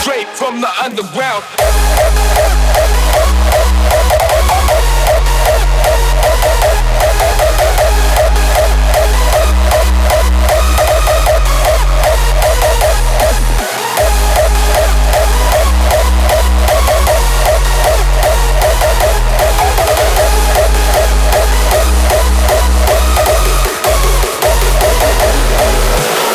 Straight from the underground.